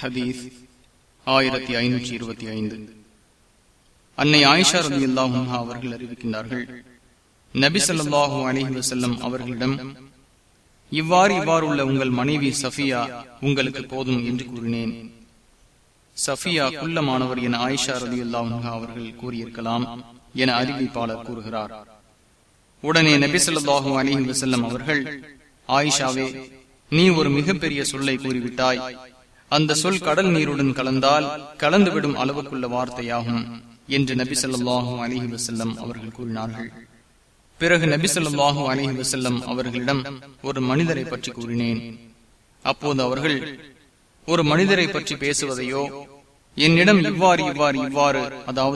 ஹதீஸ் ஆயிரத்தி ஐநூற்றி இருபத்தி ஐந்து. அன்னை ஆயிஷா ரவி அல்லாஹும் அவர்கள் அறிவிக்கின்றார்கள் நபி ஸல்லல்லாஹு அலைஹி வசல்லம் அவர்களிடம் இவ்வாறு இவ்வாறு உள்ள உங்கள் மனைவி சஃபியா உங்களுக்கு போதும் என்று கூறினேன். சஃபியா குள்ளமானவர் என ஆயிஷா ரதி அல்லாஹா அவர்கள் கூறியிருக்கலாம் என அறிவிப்பாளர் கூறுகிறார். உடனே நபி ஸல்லல்லாஹு அலைஹி வசல்லம் அவர்கள் ஆயிஷாவே நீ ஒரு மிகப்பெரிய சொல்லை கூறிவிட்டாய். அந்த சொல் கடல் நீருடன் கலந்தால் கலந்துவிடும் அளவுக்குள்ள வார்த்தையாகும் என்று நபி ஸல்லல்லாஹு அலைஹி வஸல்லம் அவர்கள் கூறினார்கள். பிறகு நபி ஸல்லல்லாஹு அலைஹி வஸல்லம் அவர்களிடம் ஒரு மனிதரை பற்றி கூறினேன். அப்போது அவர்கள் ஒரு மனிதரை பற்றி பேசுவதையோ என்னிடம் இவ்வாறு இவ்வாறு இவ்வாறு அதாவது